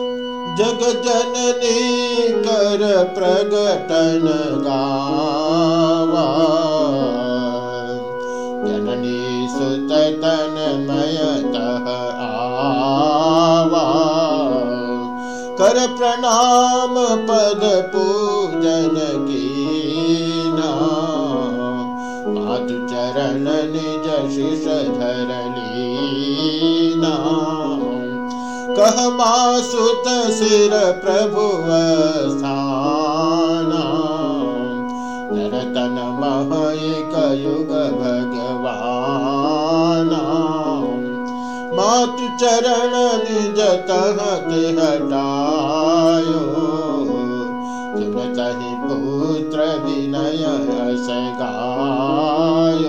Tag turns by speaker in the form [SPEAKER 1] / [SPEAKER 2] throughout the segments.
[SPEAKER 1] जग जननी कर प्रगटन गावा। जननी सुत तनमयतः आवा। कर प्रणाम पद पूजन कीना। मातु चरण निज शिष धरलीना मा सुत शिर प्रभुव स्ना नरतनमहयकयुग भगवाना मातु चरणनि जतदे हतारतः पुत्रविनय सगाय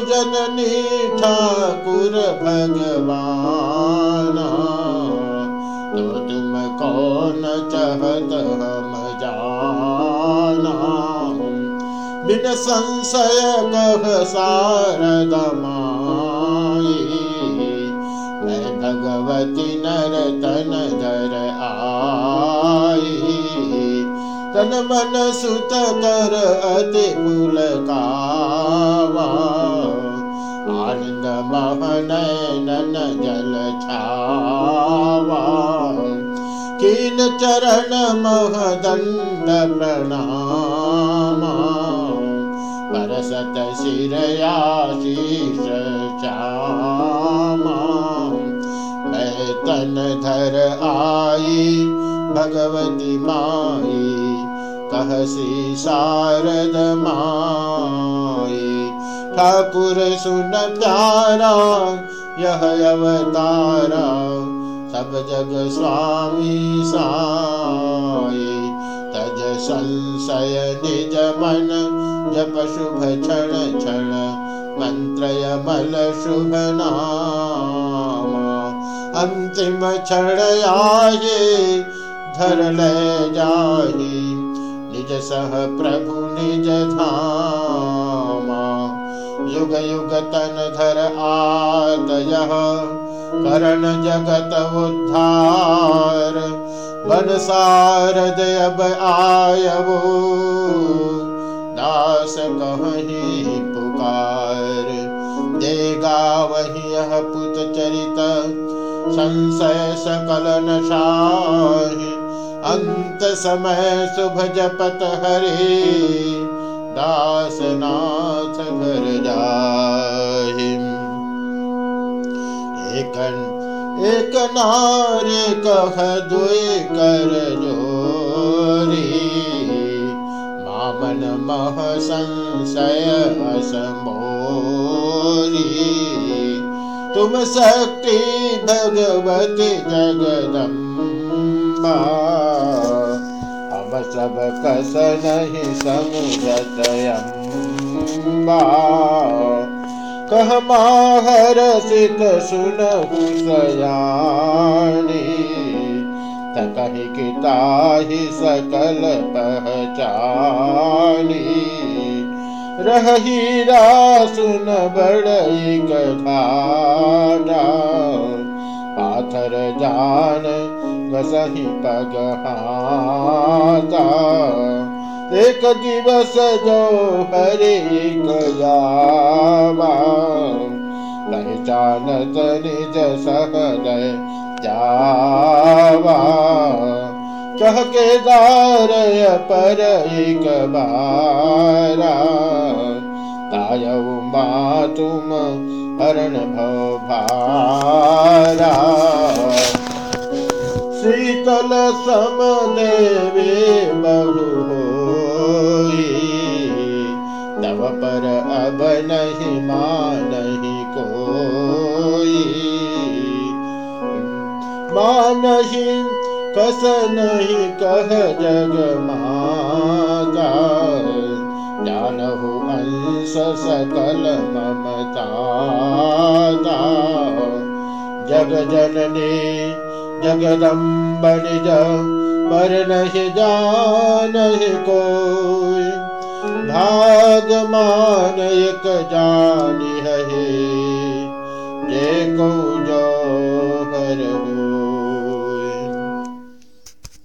[SPEAKER 1] जननी ठाकुर भगवाना। तो तुम कौन चहत हम जाना। बिन संशय कह शारद माई। मैं भगवती नर तन धर आई। तन मन सुत कर अति पुलकावा आनंद महन नन जल चरण महदंड प्रणामा परसत चामा मैं तन धर आई भगवती माई कहसी शारद माई ठाकुर सुन प्यारा यह अवतारा, सब जग स्वामी साई तज संशय निज मन, जप शुभ क्षण क्षण मन्त्रयमल शुभ नामा। अन्तिम क्षण आए धर ले जाहि निज सह प्रभु निज धामा युग युग तन धर आत यह करण जगत उद्धार बन सारद अब आयवो दास कहीं पुकार देगा वही यह पुत चरित संशय सकल नशाहि अंत समय शुभ जपत हरे। दास नाथ घर जाहि एक एक नारे कह दुई कर जोरी। मामन मह संशय असमोरी तुम शक्ति भगवती जगदम्बा। सब कस नहीं समुझत अम्बा कह माहर सित सुनहु सयानी तकहि किताहि सकल पहचानी रही सुन बड़ई कथा पाथर जान पग हाथा एक दिवस जो हरे गयावा पहचानत निज सहदय जावा। कह के दारय पर एक बारा। तायऊ मा तुम हरण भव भारा। देवे बहु तब पर अब नहीं कोई मानही कस नहीं कह जग माता जानहु अंश सकल ममता जग जननी जगदम्ब निज पर नहीं जान कोई। भाग मान एक जानी है को जो हर हो